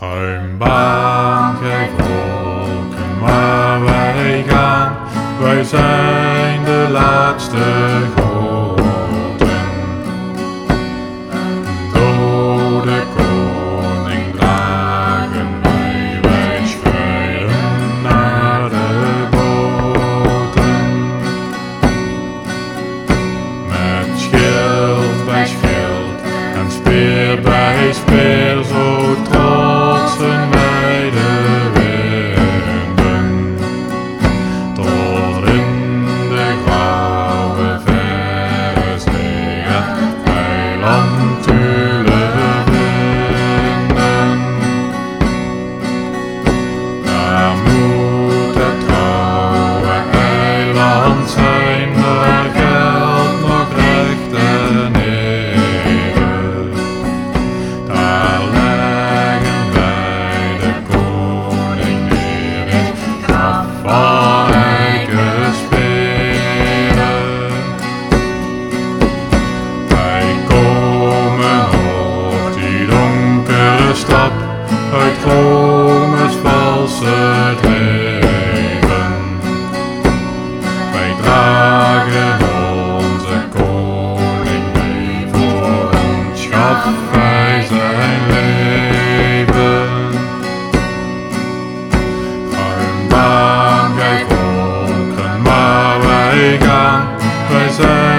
Ruim baan, gij volken, maar wij gaan. Wij zijn de laatste vinden. Daar moet het trouwe eiland zijn, geldt nog recht en eer. Daar leggen de uit kromme vals het leven. Wij dragen onze koning mee, voor ons gaf hij zijn leven. Ruim baan, kijk maar wij gaan, wij zijn.